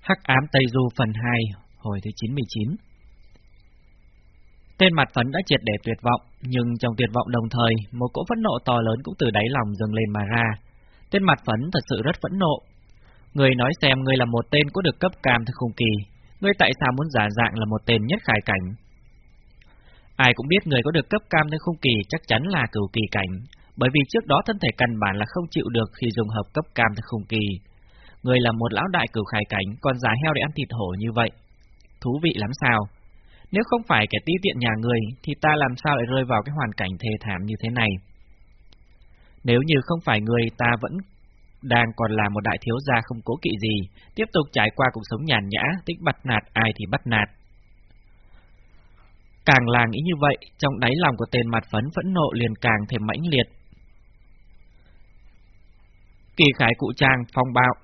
Hắc ám Tây Du phần 2, hồi thứ 99 Tên mặt phấn đã triệt để tuyệt vọng, nhưng trong tuyệt vọng đồng thời, một cỗ phẫn nộ to lớn cũng từ đáy lòng dâng lên mà ra. Tên mặt phấn thật sự rất phẫn nộ. Người nói xem người là một tên có được cấp cam thật khung kỳ, người tại sao muốn giả dạng là một tên nhất khải cảnh. Ai cũng biết người có được cấp cam nơi khung kỳ chắc chắn là cửu kỳ cảnh, bởi vì trước đó thân thể căn bản là không chịu được khi dùng hợp cấp cam thật khung kỳ. Người là một lão đại cửu khải cảnh, còn giả heo để ăn thịt hổ như vậy. Thú vị lắm sao? Nếu không phải kẻ tí tiện nhà người, thì ta làm sao lại rơi vào cái hoàn cảnh thê thảm như thế này? Nếu như không phải người, ta vẫn đang còn là một đại thiếu gia không cố kỵ gì, tiếp tục trải qua cuộc sống nhàn nhã, thích bắt nạt ai thì bắt nạt. Càng là nghĩ như vậy, trong đáy lòng của tên mặt phấn phẫn nộ liền càng thêm mãnh liệt. Kỳ khải cụ trang phong bạo,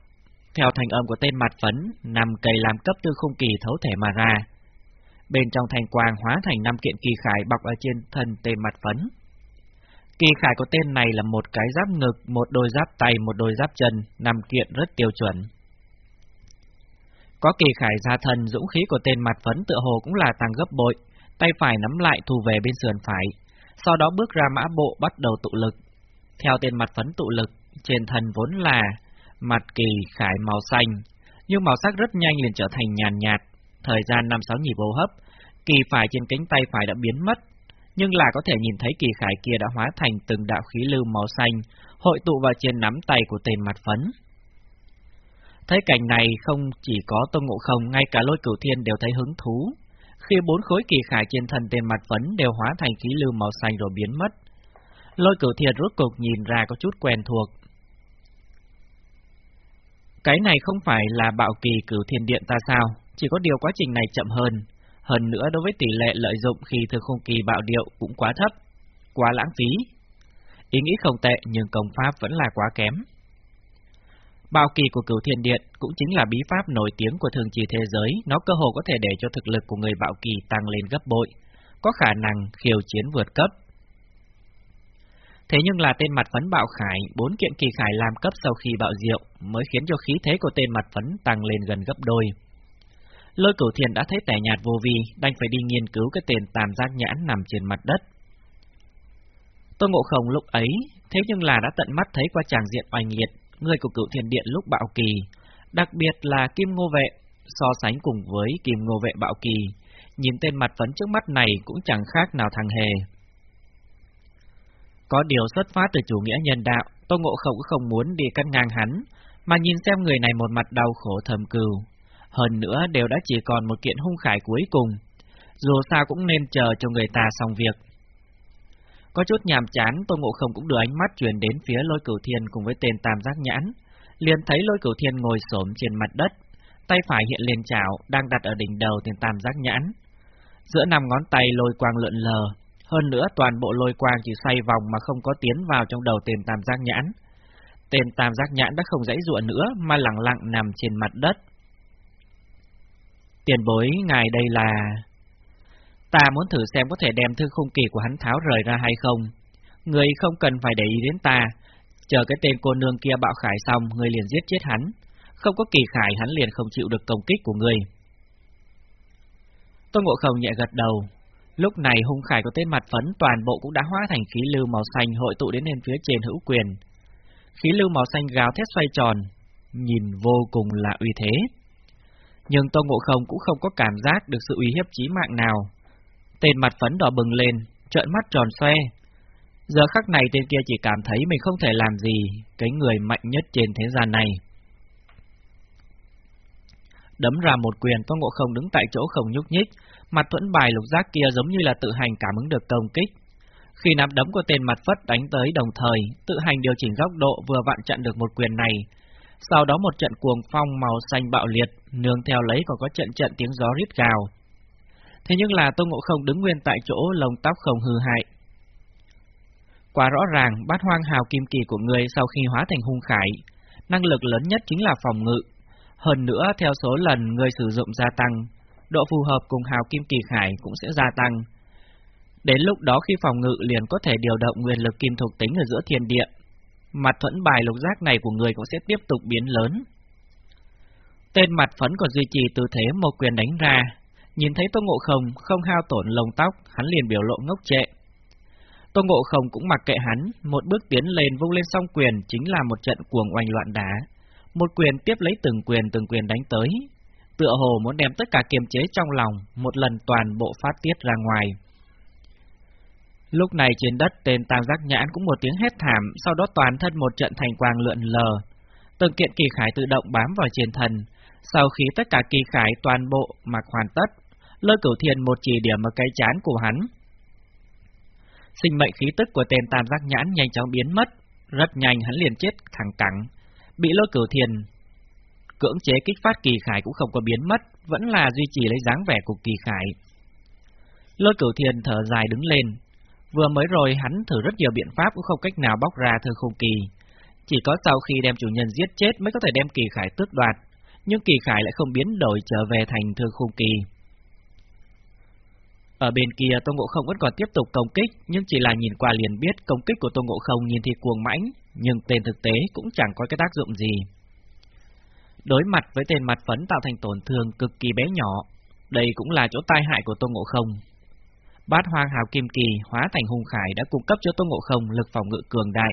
theo thành âm của tên mặt phấn, nằm cây làm cấp tư không kỳ thấu thể mà ra. Bên trong thành quang hóa thành năm kiện kỳ khải bọc ở trên thân tên mặt phấn. Kỳ khải của tên này là một cái giáp ngực, một đôi giáp tay, một đôi giáp chân, năm kiện rất tiêu chuẩn. Có kỳ khải ra thân, dũng khí của tên mặt phấn tựa hồ cũng là tăng gấp bội, tay phải nắm lại thu về bên sườn phải, sau đó bước ra mã bộ bắt đầu tụ lực. Theo tên mặt phấn tụ lực, trên thân vốn là mặt kỳ khải màu xanh, nhưng màu sắc rất nhanh liền trở thành nhàn nhạt, thời gian năm sáu nhịp hô hấp, kỳ phải trên cánh tay phải đã biến mất, nhưng là có thể nhìn thấy kỳ khải kia đã hóa thành từng đạo khí lưu màu xanh, hội tụ vào trên nắm tay của tên mặt phấn. Thấy cảnh này không chỉ có Tôn Ngộ Không, ngay cả lôi cửu thiên đều thấy hứng thú. Khi bốn khối kỳ khải trên thân tên mặt phấn đều hóa thành khí lưu màu xanh rồi biến mất. Lôi cửu thiên rốt cục nhìn ra có chút quen thuộc. Cái này không phải là bạo kỳ cửu thiên điện ta sao, chỉ có điều quá trình này chậm hơn. Hơn nữa đối với tỷ lệ lợi dụng khi thực không kỳ bạo điệu cũng quá thấp, quá lãng phí. Ý nghĩ không tệ nhưng công pháp vẫn là quá kém. Bạo kỳ của cửu thiên điện cũng chính là bí pháp nổi tiếng của thường trì thế giới, nó cơ hồ có thể để cho thực lực của người bạo kỳ tăng lên gấp bội, có khả năng khiêu chiến vượt cấp. Thế nhưng là tên mặt phấn bạo khải, bốn kiện kỳ khải làm cấp sau khi bạo diệu mới khiến cho khí thế của tên mặt phấn tăng lên gần gấp đôi. Lôi cửu thiền đã thấy tẻ nhạt vô vi, đành phải đi nghiên cứu cái tên tam giác nhãn nằm trên mặt đất. Tôn Ngộ Không lúc ấy, thế nhưng là đã tận mắt thấy qua chàng diện oanh liệt, người của cửu thiền điện lúc bạo kỳ, đặc biệt là Kim Ngô Vệ, so sánh cùng với Kim Ngô Vệ bạo kỳ, nhìn tên mặt phấn trước mắt này cũng chẳng khác nào thằng hề. Có điều xuất phát từ chủ nghĩa nhân đạo, Tô Ngộ Không cũng không muốn đi cắt ngang hắn, mà nhìn xem người này một mặt đau khổ thầm cừu. Hơn nữa đều đã chỉ còn một kiện hung khải cuối cùng, dù sao cũng nên chờ cho người ta xong việc. Có chút nhàm chán, Tô Ngộ Không cũng đưa ánh mắt chuyển đến phía lôi cửu thiên cùng với tên tam giác nhãn, liền thấy lôi cửu thiên ngồi xổm trên mặt đất, tay phải hiện lên chảo, đang đặt ở đỉnh đầu tên tam giác nhãn. Giữa năm ngón tay lôi quang lượn lờ, hơn nữa toàn bộ lôi quang chỉ xoay vòng mà không có tiến vào trong đầu tên tam giác nhãn. Tên tam giác nhãn đã không dãy ruộng nữa mà lặng lặng nằm trên mặt đất. Tiền bối ngài đây là... Ta muốn thử xem có thể đem thư khung kỳ của hắn tháo rời ra hay không. Người không cần phải để ý đến ta. Chờ cái tên cô nương kia bạo khải xong, người liền giết chết hắn. Không có kỳ khải hắn liền không chịu được công kích của người. Tôn Ngộ Không nhẹ gật đầu, Lúc này hung khải của tên mặt phấn toàn bộ cũng đã hóa thành khí lưu màu xanh hội tụ đến lên phía trên hữu quyền. Khí lưu màu xanh gào thét xoay tròn, nhìn vô cùng là uy thế. Nhưng Tô Ngộ Không cũng không có cảm giác được sự uy hiếp chí mạng nào. Tên mặt phấn đỏ bừng lên, trợn mắt tròn xoe. Giờ khắc này tên kia chỉ cảm thấy mình không thể làm gì, cái người mạnh nhất trên thế gian này. Đấm ra một quyền Tô Ngộ Không đứng tại chỗ không nhúc nhích, Mặt thuẫn bài lục giác kia giống như là tự hành cảm ứng được công kích. Khi nắm đấm của tên mặt phất đánh tới đồng thời, tự hành điều chỉnh góc độ vừa vặn chặn được một quyền này. Sau đó một trận cuồng phong màu xanh bạo liệt, nương theo lấy còn có trận trận tiếng gió rít gào. Thế nhưng là Tô Ngộ Không đứng nguyên tại chỗ lồng tóc không hư hại. Quá rõ ràng, bát hoang hào kim kỳ của người sau khi hóa thành hung khải, năng lực lớn nhất chính là phòng ngự. Hơn nữa, theo số lần người sử dụng gia tăng, độ phù hợp cùng hào kim kỳ khải cũng sẽ gia tăng. Đến lúc đó khi phòng ngự liền có thể điều động nguyên lực kim thuộc tính ở giữa thiên địa, mặt thuẫn bài lục giác này của người cũng sẽ tiếp tục biến lớn. Tên mặt phấn còn duy trì tư thế một quyền đánh ra, nhìn thấy Tô Ngộ Không không hao tổn lông tóc, hắn liền biểu lộ ngốc trệ. Tô Ngộ Không cũng mặc kệ hắn, một bước tiến lên vung lên song quyền chính là một trận cuồng oanh loạn đá. Một quyền tiếp lấy từng quyền từng quyền đánh tới, tựa hồ muốn đem tất cả kiềm chế trong lòng, một lần toàn bộ phát tiết ra ngoài. Lúc này trên đất tên tam giác nhãn cũng một tiếng hét thảm, sau đó toàn thân một trận thành quang lượn lờ. Từng kiện kỳ khải tự động bám vào trên thần. Sau khi tất cả kỳ khải toàn bộ mặc hoàn tất, lơ cửu thiền một chỉ điểm ở cái chán của hắn. Sinh mệnh khí tức của tên tam giác nhãn nhanh chóng biến mất, rất nhanh hắn liền chết thẳng cẳng. Bị lôi cửu thiền cưỡng chế kích phát kỳ khải cũng không có biến mất, vẫn là duy trì lấy dáng vẻ của kỳ khải. Lôi cửu thiền thở dài đứng lên, Vừa mới rồi hắn thử rất nhiều biện pháp cũng không cách nào bóc ra thư khung kỳ. Chỉ có sau khi đem chủ nhân giết chết mới có thể đem kỳ khải tước đoạt, nhưng kỳ khải lại không biến đổi trở về thành thư khung kỳ. Ở bên kia Tô Ngộ Không vẫn còn tiếp tục công kích, nhưng chỉ là nhìn qua liền biết công kích của Tô Ngộ Không nhìn thì cuồng mãnh, nhưng tên thực tế cũng chẳng có cái tác dụng gì. Đối mặt với tên mặt phấn tạo thành tổn thương cực kỳ bé nhỏ, đây cũng là chỗ tai hại của Tô Ngộ Không. Bát hoang hào kim kỳ hóa thành hung khải đã cung cấp cho Tô Ngộ Không lực phòng ngự cường đại,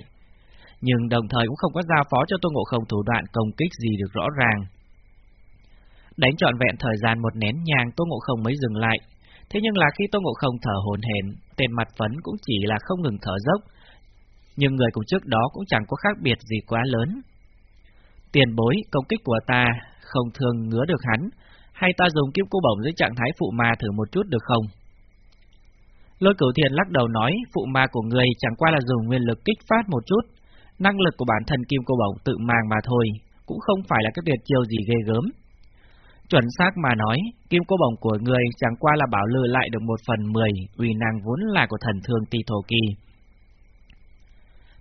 nhưng đồng thời cũng không có giao phó cho Tô Ngộ Không thủ đoạn công kích gì được rõ ràng. Đánh trọn vẹn thời gian một nén nhang Tô Ngộ Không mới dừng lại, thế nhưng là khi Tô Ngộ Không thở hồn hển, tên mặt phấn cũng chỉ là không ngừng thở dốc, nhưng người cùng trước đó cũng chẳng có khác biệt gì quá lớn. Tiền bối, công kích của ta không thường ngứa được hắn, hay ta dùng kiếm cô bổng dưới trạng thái phụ ma thử một chút được không? Lôi cửu thiền lắc đầu nói, phụ ma của người chẳng qua là dùng nguyên lực kích phát một chút, năng lực của bản thân kim cô bổng tự mang mà thôi, cũng không phải là cái tuyệt chiêu gì ghê gớm. Chuẩn xác mà nói, kim cô bổng của người chẳng qua là bảo lừa lại được một phần mười, uy năng vốn là của thần thương ti thổ kỳ.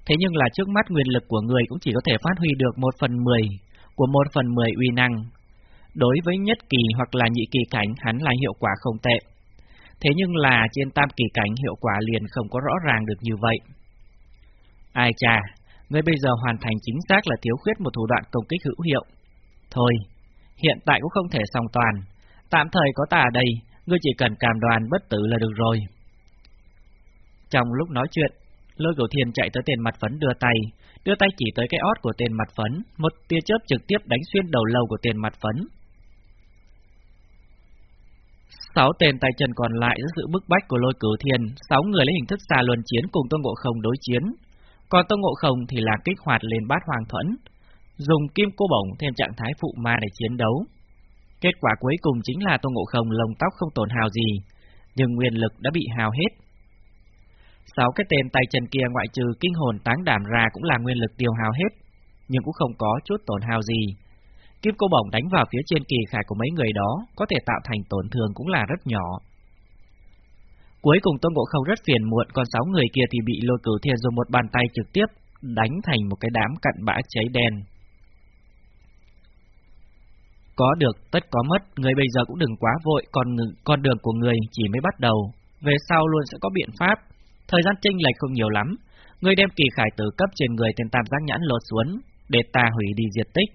Thế nhưng là trước mắt nguyên lực của người cũng chỉ có thể phát huy được một phần mười của một phần mười uy năng. Đối với nhất kỳ hoặc là nhị kỳ cảnh hắn là hiệu quả không tệ. Thế nhưng là trên tam kỳ cảnh hiệu quả liền không có rõ ràng được như vậy. Ai chà, ngươi bây giờ hoàn thành chính xác là thiếu khuyết một thủ đoạn công kích hữu hiệu. Thôi, hiện tại cũng không thể song toàn. Tạm thời có ta ở đây, ngươi chỉ cần cảm đoàn bất tử là được rồi. Trong lúc nói chuyện, lôi cửu thiền chạy tới tên mặt phấn đưa tay, đưa tay chỉ tới cái ót của tên mặt phấn, một tia chớp trực tiếp đánh xuyên đầu lâu của tên mặt phấn, Sáu tên tay chân còn lại dưới sự bức bách của lôi cửu thiền, sáu người lấy hình thức xa luân chiến cùng Tô Ngộ Không đối chiến. Còn Tô Ngộ Không thì là kích hoạt lên bát hoàng thuẫn, dùng kim cô bổng thêm trạng thái phụ ma để chiến đấu. Kết quả cuối cùng chính là Tô Ngộ Không lông tóc không tổn hào gì, nhưng nguyên lực đã bị hao hết. Sáu cái tên tay chân kia ngoại trừ kinh hồn táng đảm ra cũng là nguyên lực tiêu hao hết, nhưng cũng không có chút tổn hào gì, Kim cô bổng đánh vào phía trên kỳ khải của mấy người đó có thể tạo thành tổn thương cũng là rất nhỏ. Cuối cùng Tôn Ngộ Không rất phiền muộn, còn sáu người kia thì bị lôi cửu thiên dùng một bàn tay trực tiếp đánh thành một cái đám cặn bã cháy đen. Có được tất có mất, người bây giờ cũng đừng quá vội, còn con đường của người chỉ mới bắt đầu, về sau luôn sẽ có biện pháp. Thời gian chênh lệch không nhiều lắm, người đem kỳ khải tử cấp trên người tên tam giác nhãn lột xuống, để ta hủy đi diệt tích.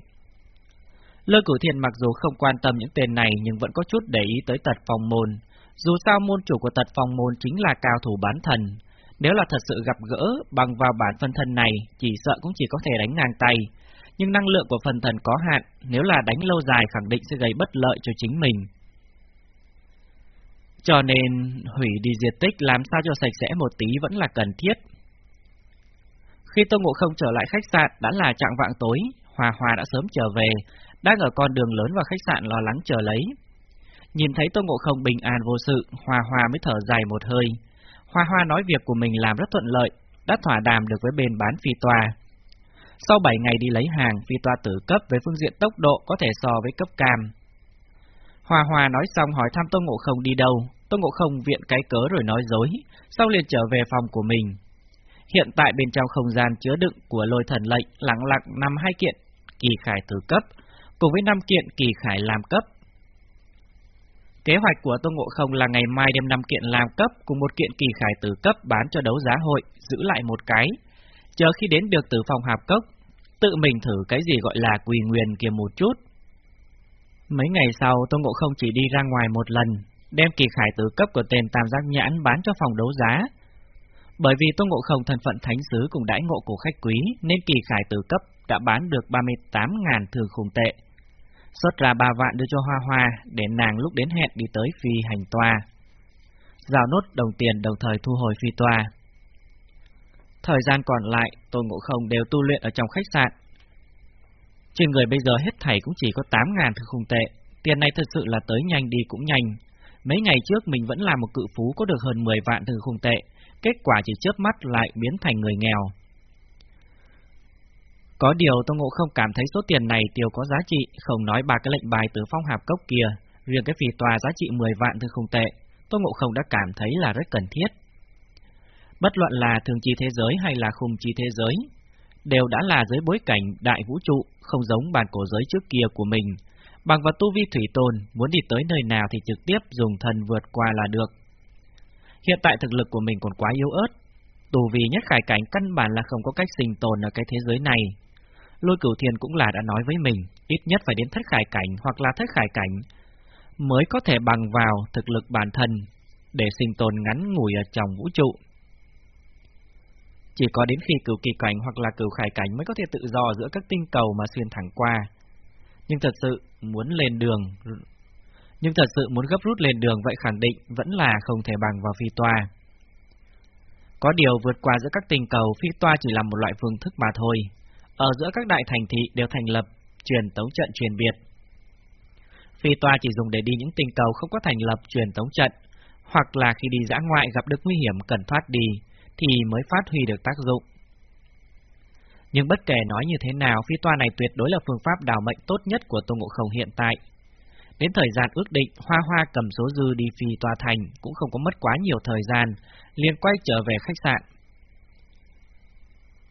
Lôi cửu thiền mặc dù không quan tâm những tên này nhưng vẫn có chút để ý tới tật Phòng môn. Dù sao môn chủ của tật Phòng môn chính là cao thủ bán thần. Nếu là thật sự gặp gỡ bằng vào bản phân thân này, chỉ sợ cũng chỉ có thể đánh ngang tay. Nhưng năng lượng của phần thần có hạn, nếu là đánh lâu dài khẳng định sẽ gây bất lợi cho chính mình. Cho nên, hủy đi diệt tích làm sao cho sạch sẽ một tí vẫn là cần thiết. Khi Tô Ngộ Không trở lại khách sạn đã là trạng vạng tối, Hòa Hòa đã sớm trở về, đang ở con đường lớn vào khách sạn lo lắng chờ lấy. Nhìn thấy Tô Ngộ Không bình an vô sự, hòa hòa mới thở dài một hơi. Hoa Hoa nói việc của mình làm rất thuận lợi, đã thỏa đàm được với bên bán phi tòa. Sau 7 ngày đi lấy hàng, phi tòa tử cấp với phương diện tốc độ có thể so với cấp cam. Hoa Hoa nói xong hỏi thăm Tô Ngộ Không đi đâu, Tô Ngộ Không viện cái cớ rồi nói dối, sau liền trở về phòng của mình. Hiện tại bên trong không gian chứa đựng của lôi thần lệnh lặng lặng nằm hai kiện kỳ khải tử cấp, cùng với năm kiện kỳ khải làm cấp. Kế hoạch của Tô Ngộ Không là ngày mai đem năm kiện làm cấp cùng một kiện kỳ khải tử cấp bán cho đấu giá hội, giữ lại một cái. Chờ khi đến được từ phòng hạp cốc, tự mình thử cái gì gọi là quỳ nguyền kia một chút. Mấy ngày sau, Tô Ngộ Không chỉ đi ra ngoài một lần, đem kỳ khải tử cấp của tên Tam Giác Nhãn bán cho phòng đấu giá. Bởi vì Tô Ngộ Không thân phận thánh sứ cùng đãi ngộ của khách quý, nên kỳ khải tử cấp đã bán được 38.000 thường khủng tệ. Xuất ra 3 vạn đưa cho Hoa Hoa để nàng lúc đến hẹn đi tới phi hành tòa. Giao nốt đồng tiền đồng thời thu hồi phi tòa. Thời gian còn lại, Tô Ngộ Không đều tu luyện ở trong khách sạn. Trên người bây giờ hết thảy cũng chỉ có 8.000 thường khủng tệ, tiền này thật sự là tới nhanh đi cũng nhanh. Mấy ngày trước mình vẫn là một cự phú có được hơn 10 vạn từ khung tệ, kết quả chỉ chớp mắt lại biến thành người nghèo. Có điều Tô Ngộ không cảm thấy số tiền này tiêu có giá trị, không nói ba cái lệnh bài từ phong hạp cốc kia, riêng cái phì tòa giá trị 10 vạn từ khung tệ, Tô Ngộ không đã cảm thấy là rất cần thiết. Bất luận là thường chi thế giới hay là khung chi thế giới, đều đã là dưới bối cảnh đại vũ trụ, không giống bản cổ giới trước kia của mình. Bằng vào tu vi thủy tồn, muốn đi tới nơi nào thì trực tiếp dùng thần vượt qua là được. Hiện tại thực lực của mình còn quá yếu ớt, tù vì nhất khải cảnh căn bản là không có cách sinh tồn ở cái thế giới này. Lôi cửu thiền cũng là đã nói với mình, ít nhất phải đến thất khải cảnh hoặc là thất khải cảnh, mới có thể bằng vào thực lực bản thân để sinh tồn ngắn ngủi ở trong vũ trụ. Chỉ có đến khi cửu kỳ cảnh hoặc là cửu khải cảnh mới có thể tự do giữa các tinh cầu mà xuyên thẳng qua. Nhưng thật sự muốn lên đường, nhưng thật sự muốn gấp rút lên đường vậy khẳng định vẫn là không thể bằng vào phi toa. Có điều vượt qua giữa các tình cầu, phi toa chỉ là một loại phương thức mà thôi. Ở giữa các đại thành thị đều thành lập truyền tống trận truyền biệt. Phi toa chỉ dùng để đi những tình cầu không có thành lập truyền tống trận, hoặc là khi đi dã ngoại gặp được nguy hiểm cần thoát đi, thì mới phát huy được tác dụng. Nhưng bất kể nói như thế nào, phi toa này tuyệt đối là phương pháp đào mệnh tốt nhất của Tô Ngộ Không hiện tại. Đến thời gian ước định, Hoa Hoa cầm số dư đi phi toa thành, cũng không có mất quá nhiều thời gian, liền quay trở về khách sạn.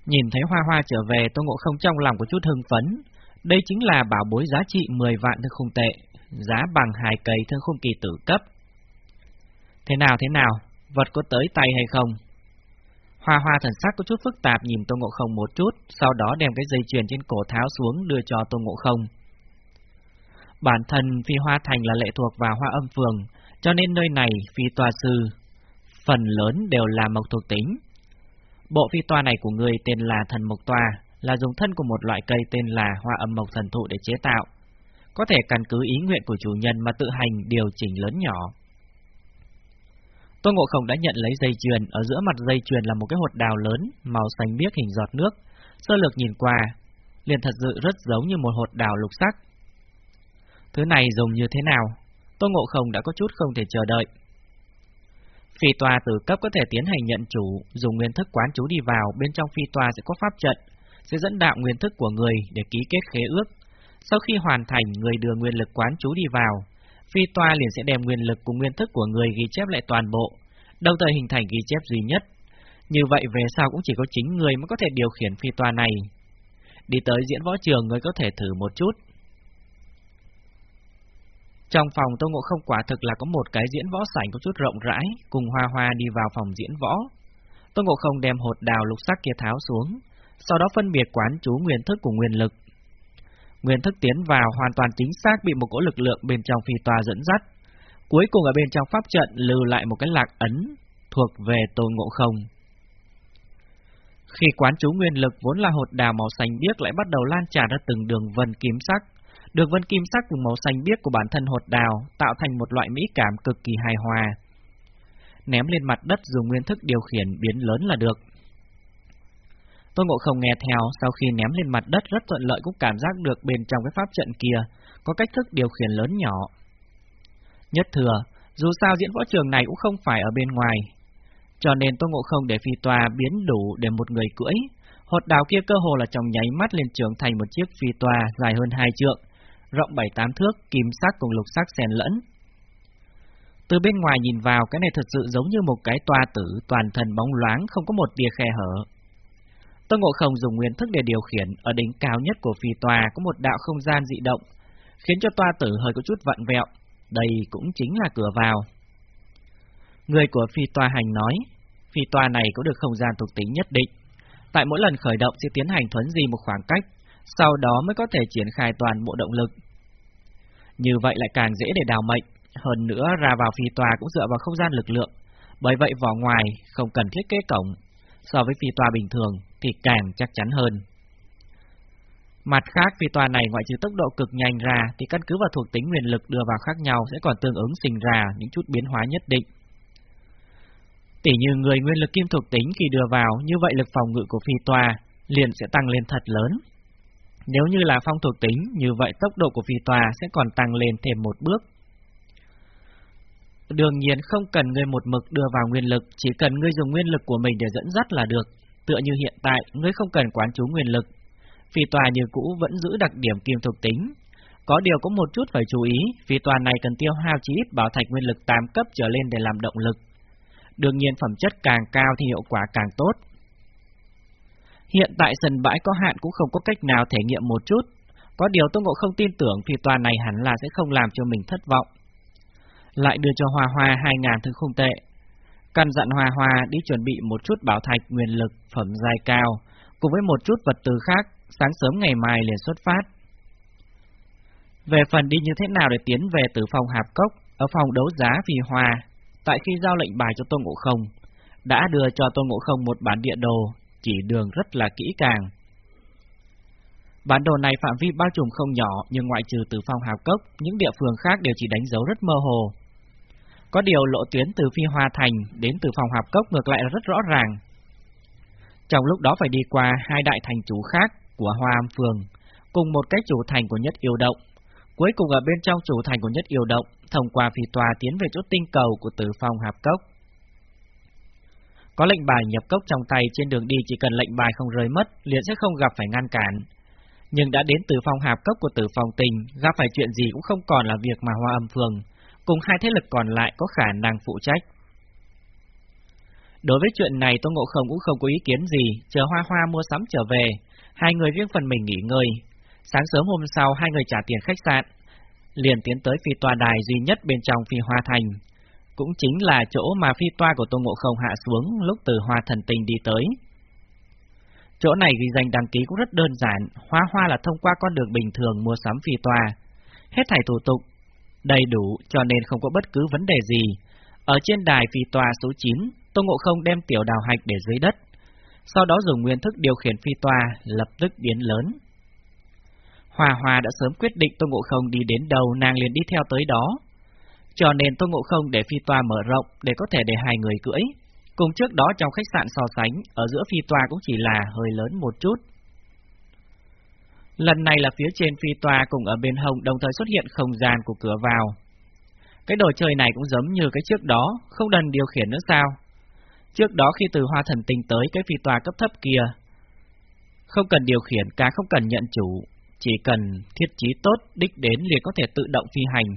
Nhìn thấy Hoa Hoa trở về, Tô Ngộ Không trong lòng có chút hưng phấn. Đây chính là bảo bối giá trị 10 vạn thương khung tệ, giá bằng hai cây thương khung kỳ tử cấp. Thế nào thế nào, vật có tới tay hay không? Hoa hoa thần sắc có chút phức tạp nhìn Tô Ngộ Không một chút, sau đó đem cái dây chuyền trên cổ tháo xuống đưa cho Tô Ngộ Không. Bản thân phi hoa thành là lệ thuộc vào hoa âm phường, cho nên nơi này phi tòa sư, phần lớn đều là mộc thuộc tính. Bộ phi toa này của người tên là thần mộc toa, là dùng thân của một loại cây tên là hoa âm mộc thần thụ để chế tạo. Có thể căn cứ ý nguyện của chủ nhân mà tự hành điều chỉnh lớn nhỏ. Tô Ngộ Không đã nhận lấy dây chuyền, ở giữa mặt dây chuyền là một cái hột đào lớn, màu xanh biếc hình giọt nước. Sơ lược nhìn qua, liền thật sự rất giống như một hột đào lục sắc. Thứ này dùng như thế nào? Tô Ngộ Không đã có chút không thể chờ đợi. Phi tòa từ cấp có thể tiến hành nhận chủ, dùng nguyên thức quán chú đi vào, bên trong phi tòa sẽ có pháp trận, sẽ dẫn đạo nguyên thức của người để ký kết khế ước. Sau khi hoàn thành, người đưa nguyên lực quán chú đi vào, phi toa liền sẽ đem nguyên lực cùng nguyên thức của người ghi chép lại toàn bộ, đồng thời hình thành ghi chép duy nhất. Như vậy về sau cũng chỉ có chính người mới có thể điều khiển phi toa này. Đi tới diễn võ trường người có thể thử một chút. Trong phòng Tô Ngộ không quả thực là có một cái diễn võ sảnh có chút rộng rãi, cùng Hoa Hoa đi vào phòng diễn võ. Tô Ngộ không đem hột đào lục sắc kia tháo xuống, sau đó phân biệt quán chú nguyên thức của nguyên lực. Nguyên thức tiến vào hoàn toàn chính xác bị một cỗ lực lượng bên trong phi tòa dẫn dắt. Cuối cùng ở bên trong pháp trận lưu lại một cái lạc ấn thuộc về tôn ngộ không. Khi quán chú nguyên lực vốn là hột đào màu xanh biếc lại bắt đầu lan tràn ra từng đường vân kim sắc. Đường vân kim sắc cùng màu xanh biếc của bản thân hột đào tạo thành một loại mỹ cảm cực kỳ hài hòa. Ném lên mặt đất dùng nguyên thức điều khiển biến lớn là được. Tôn Ngộ Không nghe theo, sau khi ném lên mặt đất rất thuận lợi cũng cảm giác được bên trong cái pháp trận kia có cách thức điều khiển lớn nhỏ. Nhất thừa, dù sao diễn võ trường này cũng không phải ở bên ngoài, cho nên Tôn Ngộ Không để phi toa biến đủ để một người cưỡi. Hột đào kia cơ hồ là trong nháy mắt lên trưởng thành một chiếc phi toa dài hơn hai trượng, rộng bảy tám thước, kim sắc cùng lục sắc xen lẫn. Từ bên ngoài nhìn vào, cái này thật sự giống như một cái toa tử toàn thân bóng loáng, không có một tia khe hở. Tôn Ngộ Không dùng nguyên thức để điều khiển, ở đỉnh cao nhất của phi tòa có một đạo không gian dị động, khiến cho toa tử hơi có chút vặn vẹo. Đây cũng chính là cửa vào. Người của phi tòa hành nói, phi tòa này có được không gian thuộc tính nhất định. Tại mỗi lần khởi động sẽ tiến hành thuấn di một khoảng cách, sau đó mới có thể triển khai toàn bộ động lực. Như vậy lại càng dễ để đào mệnh, hơn nữa ra vào phi tòa cũng dựa vào không gian lực lượng, bởi vậy vỏ ngoài không cần thiết kế cổng, so với phi tòa bình thường thì càng chắc chắn hơn. Mặt khác, phi tòa này ngoại trừ tốc độ cực nhanh ra thì căn cứ vào thuộc tính nguyên lực đưa vào khác nhau sẽ còn tương ứng sinh ra những chút biến hóa nhất định. Tỉ như người nguyên lực kim thuộc tính khi đưa vào, như vậy lực phòng ngự của phi tòa liền sẽ tăng lên thật lớn. Nếu như là phong thuộc tính, như vậy tốc độ của phi tòa sẽ còn tăng lên thêm một bước. Đương nhiên không cần ngươi một mực đưa vào nguyên lực, chỉ cần ngươi dùng nguyên lực của mình để dẫn dắt là được. Tựa như hiện tại, ngươi không cần quán chú nguyên lực. Phi tòa như cũ vẫn giữ đặc điểm kim thuộc tính. Có điều có một chút phải chú ý, phi tòa này cần tiêu hao chí ít bảo thạch nguyên lực 8 cấp trở lên để làm động lực. Đương nhiên phẩm chất càng cao thì hiệu quả càng tốt. Hiện tại sân bãi có hạn cũng không có cách nào thể nghiệm một chút. Có điều Tô Ngộ không tin tưởng phi tòa này hẳn là sẽ không làm cho mình thất vọng. Lại đưa cho Hoa Hoa hai ngàn thứ không tệ. Căn dặn Hoa Hoa đi chuẩn bị một chút bảo thạch nguyên lực phẩm dài cao, cùng với một chút vật tư khác, sáng sớm ngày mai liền xuất phát. Về phần đi như thế nào để tiến về từ phòng hạp cốc, ở phòng đấu giá vì Hoa, tại khi giao lệnh bài cho Tôn Ngộ Không, đã đưa cho Tôn Ngộ Không một bản địa đồ, chỉ đường rất là kỹ càng. Bản đồ này phạm vi bao trùm không nhỏ, nhưng ngoại trừ từ phong hào cốc, những địa phương khác đều chỉ đánh dấu rất mơ hồ. Có điều lộ tuyến từ phi hoa thành đến từ phòng hạp cốc ngược lại rất rõ ràng. Trong lúc đó phải đi qua hai đại thành chủ khác của Hoa Am Phường, cùng một cái chủ thành của Nhất Yêu Động. Cuối cùng ở bên trong chủ thành của Nhất Yêu Động, thông qua phi tòa tiến về chỗ tinh cầu của Tử phòng Hạp Cốc. Có lệnh bài nhập cốc trong tay trên đường đi chỉ cần lệnh bài không rơi mất, liền sẽ không gặp phải ngăn cản. Nhưng đã đến Tử phòng Hạp Cốc của Tử phòng Tình, gặp phải chuyện gì cũng không còn là việc mà Hoa Âm Phường, cùng hai thế lực còn lại có khả năng phụ trách. Đối với chuyện này Tô Ngộ Không cũng không có ý kiến gì, chờ Hoa Hoa mua sắm trở về, hai người riêng phần mình nghỉ ngơi. Sáng sớm hôm sau hai người trả tiền khách sạn, liền tiến tới phi tòa đài duy nhất bên trong phi hoa thành. Cũng chính là chỗ mà phi toa của Tô Ngộ Không hạ xuống lúc từ hoa thần tình đi tới. Chỗ này ghi danh đăng ký cũng rất đơn giản, hoa hoa là thông qua con đường bình thường mua sắm phi tòa, Hết thảy thủ tục đầy đủ cho nên không có bất cứ vấn đề gì. Ở trên đài phi toa số 9, Tô Ngộ Không đem tiểu đào hạch để dưới đất, sau đó dùng nguyên thức điều khiển phi toa, lập tức biến lớn. Hòa Hòa đã sớm quyết định Tô Ngộ Không đi đến đâu nàng liền đi theo tới đó. Cho nên Tô Ngộ Không để phi toa mở rộng để có thể để hai người cưỡi. Cùng trước đó trong khách sạn so sánh, ở giữa phi toa cũng chỉ là hơi lớn một chút. Lần này là phía trên phi toa cùng ở bên hông đồng thời xuất hiện không gian của cửa vào. Cái đồ chơi này cũng giống như cái trước đó, không đần điều khiển nữa sao? Trước đó khi từ hoa thần tinh tới cái phi toa cấp thấp kia, không cần điều khiển, cả không cần nhận chủ, chỉ cần thiết trí tốt, đích đến liền có thể tự động phi hành.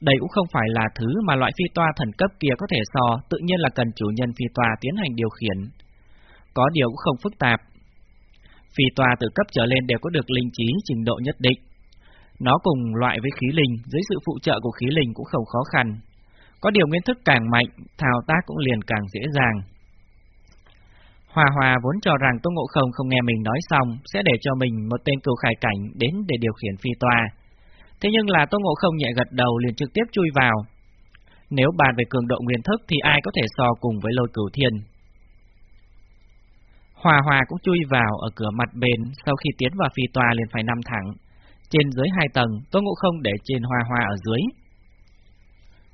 Đây cũng không phải là thứ mà loại phi toa thần cấp kia có thể so, tự nhiên là cần chủ nhân phi toa tiến hành điều khiển. Có điều cũng không phức tạp. Phi tòa từ cấp trở lên đều có được linh trí trình độ nhất định. Nó cùng loại với khí linh, dưới sự phụ trợ của khí linh cũng không khó khăn. Có điều nguyên thức càng mạnh, thao tác cũng liền càng dễ dàng. Hòa Hòa vốn cho rằng Tô Ngộ Không không nghe mình nói xong sẽ để cho mình một tên cửu khải cảnh đến để điều khiển phi tòa, Thế nhưng là Tô Ngộ Không nhẹ gật đầu liền trực tiếp chui vào. Nếu bàn về cường độ nguyên thức thì ai có thể so cùng với lôi cửu thiên. Hòa Hòa cũng chui vào ở cửa mặt bên, sau khi tiến vào phi tòa liền phải nằm thẳng. Trên dưới hai tầng, Tô Ngộ Không để trên Hòa Hòa ở dưới.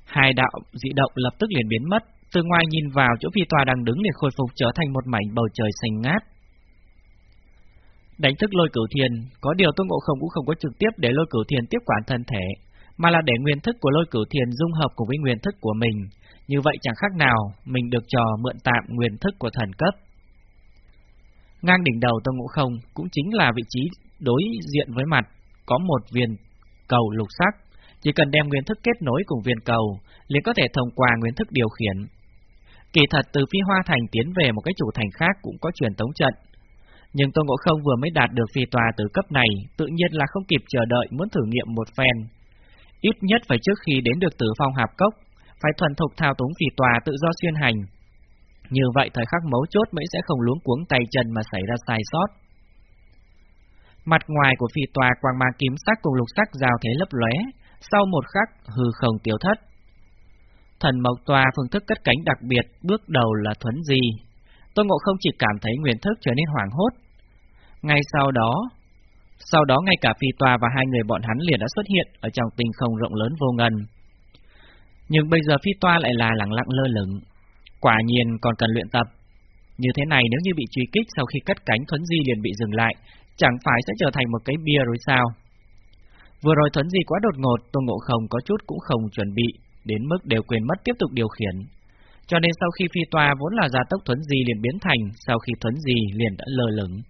Hai đạo dị động lập tức liền biến mất, từ ngoài nhìn vào chỗ phi tòa đang đứng liền khôi phục trở thành một mảnh bầu trời xanh ngát. Đánh thức lôi cửu thiền có điều Tôn Ngộ Không cũng không có trực tiếp để lôi cửu thiền tiếp quản thân thể, mà là để nguyên thức của lôi cửu thiền dung hợp cùng với nguyên thức của mình. Như vậy chẳng khác nào mình được trò mượn tạm nguyên thức của thần cấp. Ngang đỉnh đầu Tôn Ngộ Không cũng chính là vị trí đối diện với mặt, có một viên cầu lục sắc. Chỉ cần đem nguyên thức kết nối cùng viên cầu, liền có thể thông qua nguyên thức điều khiển, Kỳ thật từ phi hoa thành tiến về một cái chủ thành khác cũng có truyền tống trận. Nhưng Tôn Ngộ Không vừa mới đạt được phi tòa từ cấp này, tự nhiên là không kịp chờ đợi muốn thử nghiệm một phen. Ít nhất phải trước khi đến được tử phong hạp cốc, phải thuần thục thao túng phi tòa tự do xuyên hành. Như vậy thời khắc mấu chốt mới sẽ không luống cuống tay chân mà xảy ra sai sót. Mặt ngoài của phi tòa quang mang kiếm sắc cùng lục sắc giao thế lấp lóe, sau một khắc hư không tiêu thất. Thần mộc tòa phương thức cất cánh đặc biệt, bước đầu là thuấn gì Tôn Ngộ không chỉ cảm thấy nguyên thức trở nên hoảng hốt. Ngay sau đó, sau đó ngay cả phi tòa và hai người bọn hắn liền đã xuất hiện ở trong tinh không rộng lớn vô ngần. Nhưng bây giờ phi toa lại là lặng lặng lơ lửng. Quả nhiên còn cần luyện tập. Như thế này nếu như bị truy kích sau khi cất cánh thuấn di liền bị dừng lại, chẳng phải sẽ trở thành một cái bia rồi sao? Vừa rồi thuấn di quá đột ngột, Tôn Ngộ Không có chút cũng không chuẩn bị, đến mức đều quên mất tiếp tục điều khiển. Cho nên sau khi phi toa vốn là gia tốc thuấn di liền biến thành, sau khi thuấn di liền đã lơ lửng.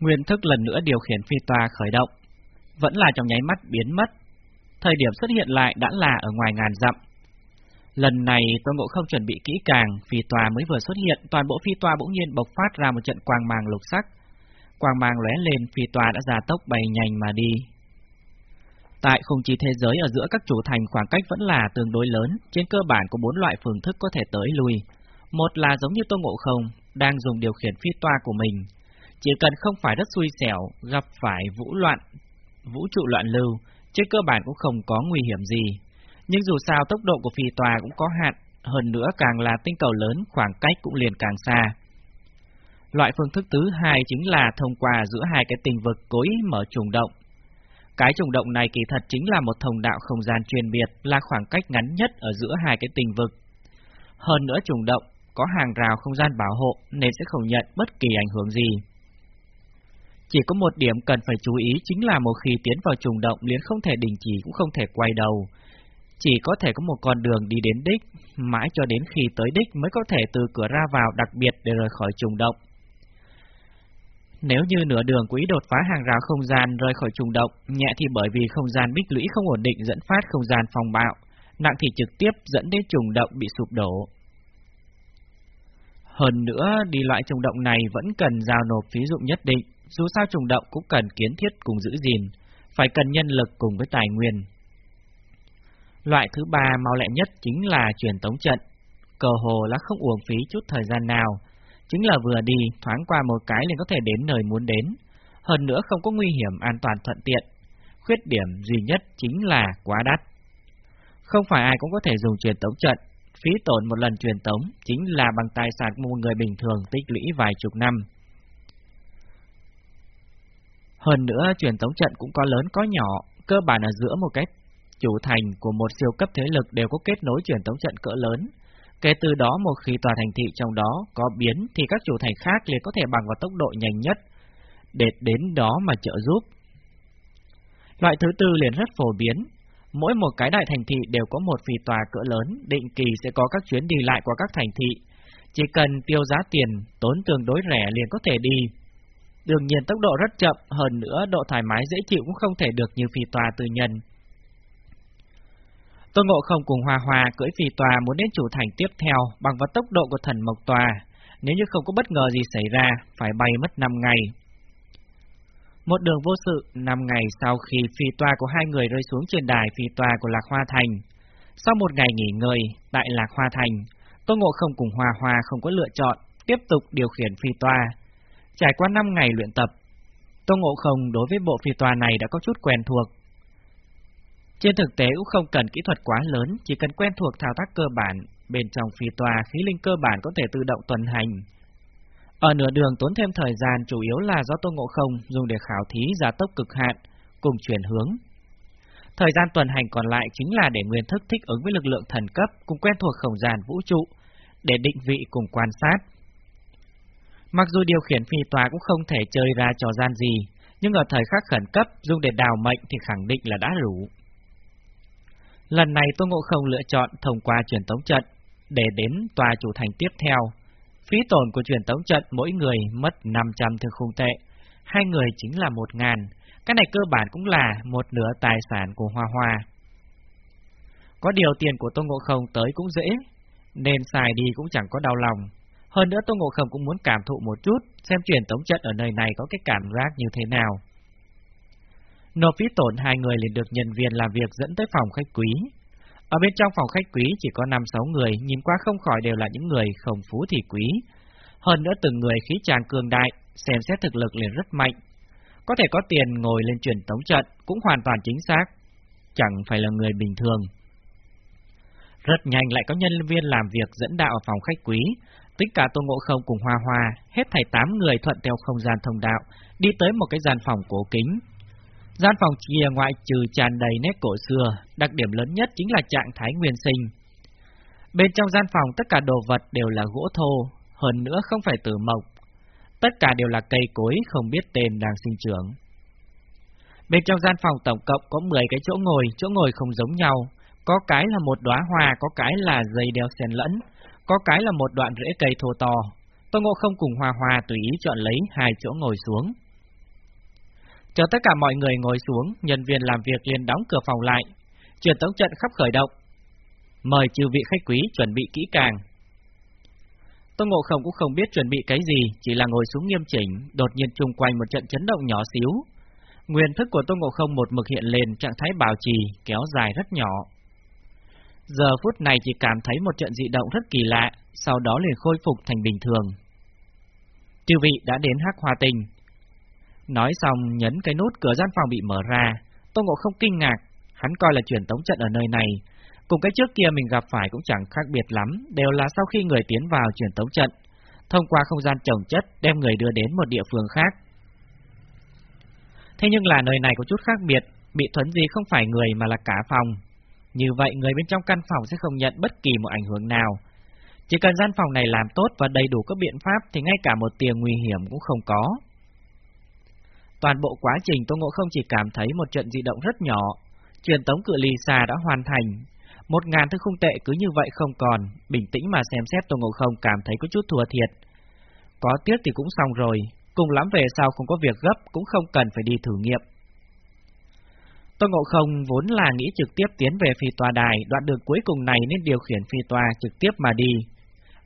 Nguyên thức lần nữa điều khiển phi toa khởi động, vẫn là trong nháy mắt biến mất. Thời điểm xuất hiện lại đã là ở ngoài ngàn dặm. Lần này Tôn Ngộ Không chuẩn bị kỹ càng, phi tòa mới vừa xuất hiện, toàn bộ phi tòa bỗng nhiên bộc phát ra một trận quang mang lục sắc. Quang mang lóe lên, phi tòa đã gia tốc bay nhanh mà đi, Tại không chỉ thế giới ở giữa các chủ thành khoảng cách vẫn là tương đối lớn, trên cơ bản có bốn loại phương thức có thể tới lui. Một là giống như tôn Ngộ Không, đang dùng điều khiển phi toa của mình. Chỉ cần không phải rất xui xẻo, gặp phải vũ loạn, vũ trụ loạn lưu, trên cơ bản cũng không có nguy hiểm gì. Nhưng dù sao tốc độ của phi toa cũng có hạn, hơn nữa càng là tinh cầu lớn, khoảng cách cũng liền càng xa. Loại phương thức thứ hai chính là thông qua giữa hai cái tình vực cố ý mở trùng động, cái trùng động này kỳ thật chính là một thông đạo không gian chuyên biệt, là khoảng cách ngắn nhất ở giữa hai cái tình vực. Hơn nữa trùng động có hàng rào không gian bảo hộ nên sẽ không nhận bất kỳ ảnh hưởng gì. Chỉ có một điểm cần phải chú ý chính là một khi tiến vào trùng động liền không thể đình chỉ cũng không thể quay đầu. Chỉ có thể có một con đường đi đến đích, mãi cho đến khi tới đích mới có thể từ cửa ra vào đặc biệt để rời khỏi trùng động. Nếu như nửa đường quý đột phá hàng rào không gian rơi khỏi trùng động, nhẹ thì bởi vì không gian bích lũy không ổn định dẫn phát không gian phòng bạo, nặng thì trực tiếp dẫn đến trùng động bị sụp đổ. Hơn nữa, đi loại trùng động này vẫn cần giao nộp phí dụng nhất định, dù sao trùng động cũng cần kiến thiết cùng giữ gìn, phải cần nhân lực cùng với tài nguyên. Loại thứ ba mau lẹ nhất chính là truyền tống trận, cờ hồ là không uổng phí chút thời gian nào, Chính là vừa đi, thoáng qua một cái liền có thể đến nơi muốn đến. Hơn nữa không có nguy hiểm an toàn thuận tiện. Khuyết điểm duy nhất chính là quá đắt. Không phải ai cũng có thể dùng truyền tống trận. Phí tổn một lần truyền tống chính là bằng tài sản của một người bình thường tích lũy vài chục năm. Hơn nữa, truyền tống trận cũng có lớn có nhỏ, cơ bản ở giữa một cái chủ thành của một siêu cấp thế lực đều có kết nối truyền thống trận cỡ lớn, Kể từ đó một khi tòa thành thị trong đó có biến thì các chủ thành khác liền có thể bằng vào tốc độ nhanh nhất để đến đó mà trợ giúp. Loại thứ tư liền rất phổ biến. Mỗi một cái đại thành thị đều có một phi tòa cỡ lớn, định kỳ sẽ có các chuyến đi lại qua các thành thị. Chỉ cần tiêu giá tiền, tốn tương đối rẻ liền có thể đi. Đương nhiên tốc độ rất chậm, hơn nữa độ thoải mái dễ chịu cũng không thể được như phi tòa tư nhân. Tôn Ngộ Không cùng Hoa Hoa cưỡi phi tòa muốn đến chủ thành tiếp theo bằng vào tốc độ của thần Mộc Tòa, nếu như không có bất ngờ gì xảy ra, phải bay mất 5 ngày. Một đường vô sự, 5 ngày sau khi phi tòa của hai người rơi xuống trên đài phi tòa của Lạc Hoa Thành. Sau một ngày nghỉ ngơi, tại Lạc Hoa Thành, Tôn Ngộ Không cùng Hoa Hoa không có lựa chọn, tiếp tục điều khiển phi tòa. Trải qua 5 ngày luyện tập, Tôn Ngộ Không đối với bộ phi tòa này đã có chút quen thuộc, trên thực tế cũng không cần kỹ thuật quá lớn, chỉ cần quen thuộc thao tác cơ bản, bên trong phi tòa khí linh cơ bản có thể tự động tuần hành. Ở nửa đường tốn thêm thời gian chủ yếu là do Tô Ngộ Không dùng để khảo thí giá tốc cực hạn, cùng chuyển hướng. Thời gian tuần hành còn lại chính là để nguyên thức thích ứng với lực lượng thần cấp cùng quen thuộc không gian vũ trụ, để định vị cùng quan sát. Mặc dù điều khiển phi tòa cũng không thể chơi ra trò gian gì, nhưng ở thời khắc khẩn cấp dùng để đào mệnh thì khẳng định là đã đủ. Lần này Tô Ngộ Không lựa chọn thông qua truyền tống trận để đến tòa chủ thành tiếp theo. Phí tổn của truyền tống trận mỗi người mất 500 thương khung tệ, hai người chính là 1 ngàn. Cái này cơ bản cũng là một nửa tài sản của Hoa Hoa. Có điều tiền của Tô Ngộ Không tới cũng dễ, nên xài đi cũng chẳng có đau lòng. Hơn nữa Tô Ngộ Không cũng muốn cảm thụ một chút, xem truyền tống trận ở nơi này có cái cảm giác như thế nào. Nộp phí tổn hai người liền được nhân viên làm việc dẫn tới phòng khách quý. Ở bên trong phòng khách quý chỉ có 5-6 người, nhìn qua không khỏi đều là những người không phú thì quý. Hơn nữa từng người khí tràng cường đại, xem xét thực lực liền rất mạnh. có thể có tiền ngồi lên truyền tống trận cũng hoàn toàn chính xác, chẳng phải là người bình thường. Rất nhanh lại có nhân viên làm việc dẫn đạo ở phòng khách quý, tất cả Tô Ngộ Không cùng Hoa Hoa, hết thảy tám người thuận theo không gian thông đạo, đi tới một cái gian phòng cổ kính. Gian phòng chia ngoại trừ tràn đầy nét cổ xưa, đặc điểm lớn nhất chính là trạng thái nguyên sinh. Bên trong gian phòng tất cả đồ vật đều là gỗ thô, hơn nữa không phải từ mộc. Tất cả đều là cây cối không biết tên đang sinh trưởng. Bên trong gian phòng tổng cộng có 10 cái chỗ ngồi, chỗ ngồi không giống nhau. Có cái là một đóa hoa, có cái là dây đeo xen lẫn, có cái là một đoạn rễ cây thô to. Tô Ngộ không cùng Hoa Hoa tùy ý chọn lấy hai chỗ ngồi xuống. Chờ tất cả mọi người ngồi xuống, nhân viên làm việc liền đóng cửa phòng lại. Truyền tống trận khắp khởi động. Mời chư vị khách quý chuẩn bị kỹ càng. tôn Ngộ Không cũng không biết chuẩn bị cái gì, chỉ là ngồi xuống nghiêm chỉnh, đột nhiên chung quanh một trận chấn động nhỏ xíu. Nguyên thức của tôn Ngộ Không một mực hiện lên trạng thái bảo trì, kéo dài rất nhỏ. Giờ phút này chỉ cảm thấy một trận dị động rất kỳ lạ, sau đó liền khôi phục thành bình thường. Chư vị đã đến hắc hoa tình. Nói xong nhấn cái nút cửa gian phòng bị mở ra, Tô Ngộ không kinh ngạc, hắn coi là truyền tống trận ở nơi này. Cùng cái trước kia mình gặp phải cũng chẳng khác biệt lắm, đều là sau khi người tiến vào truyền tống trận, thông qua không gian trồng chất đem người đưa đến một địa phương khác. Thế nhưng là nơi này có chút khác biệt, bị thuấn gì không phải người mà là cả phòng. Như vậy người bên trong căn phòng sẽ không nhận bất kỳ một ảnh hưởng nào. Chỉ cần gian phòng này làm tốt và đầy đủ các biện pháp thì ngay cả một tia nguy hiểm cũng không có. Toàn bộ quá trình Tô Ngộ không chỉ cảm thấy một trận di động rất nhỏ, truyền tống cự ly xa đã hoàn thành. Một ngàn thứ không tệ cứ như vậy không còn, bình tĩnh mà xem xét Tô Ngộ không cảm thấy có chút thua thiệt. Có tiếc thì cũng xong rồi, cùng lắm về sau không có việc gấp cũng không cần phải đi thử nghiệm. Tô Ngộ Không vốn là nghĩ trực tiếp tiến về phi tòa đài, đoạn đường cuối cùng này nên điều khiển phi tòa trực tiếp mà đi.